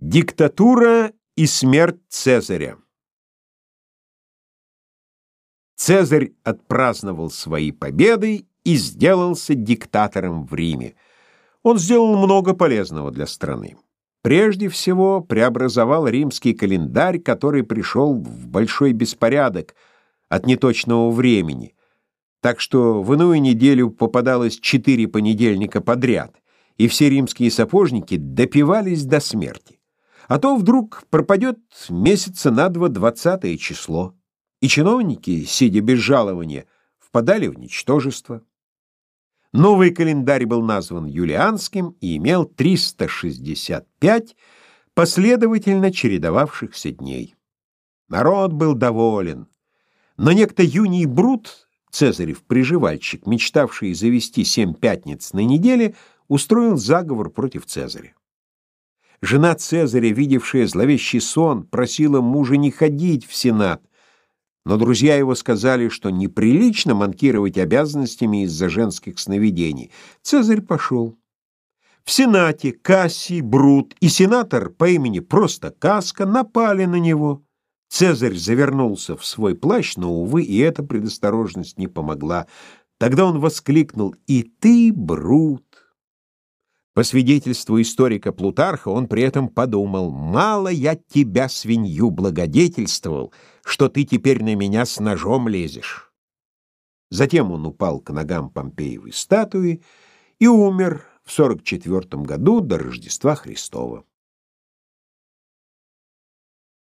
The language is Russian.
Диктатура и смерть Цезаря Цезарь отпраздновал свои победы и сделался диктатором в Риме. Он сделал много полезного для страны. Прежде всего, преобразовал римский календарь, который пришел в большой беспорядок от неточного времени, так что в иную неделю попадалось четыре понедельника подряд, и все римские сапожники допивались до смерти. А то вдруг пропадет месяца на два двадцатое число, и чиновники, сидя без жалования, впадали в ничтожество. Новый календарь был назван юлианским и имел 365 последовательно чередовавшихся дней. Народ был доволен. Но некто Юний Брут, Цезарев приживальщик, мечтавший завести семь пятниц на неделе, устроил заговор против Цезаря. Жена Цезаря, видевшая зловещий сон, просила мужа не ходить в Сенат, но друзья его сказали, что неприлично манкировать обязанностями из-за женских сновидений. Цезарь пошел. В Сенате Кассий, Брут и сенатор по имени просто Каска напали на него. Цезарь завернулся в свой плащ, но, увы, и эта предосторожность не помогла. Тогда он воскликнул «И ты, Брут!» По свидетельству историка Плутарха, он при этом подумал, «Мало я тебя, свинью, благодетельствовал, что ты теперь на меня с ножом лезешь». Затем он упал к ногам Помпеевой статуи и умер в 44 году до Рождества Христова.